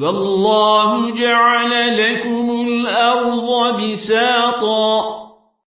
والله جعل لكم الأرض بساطا.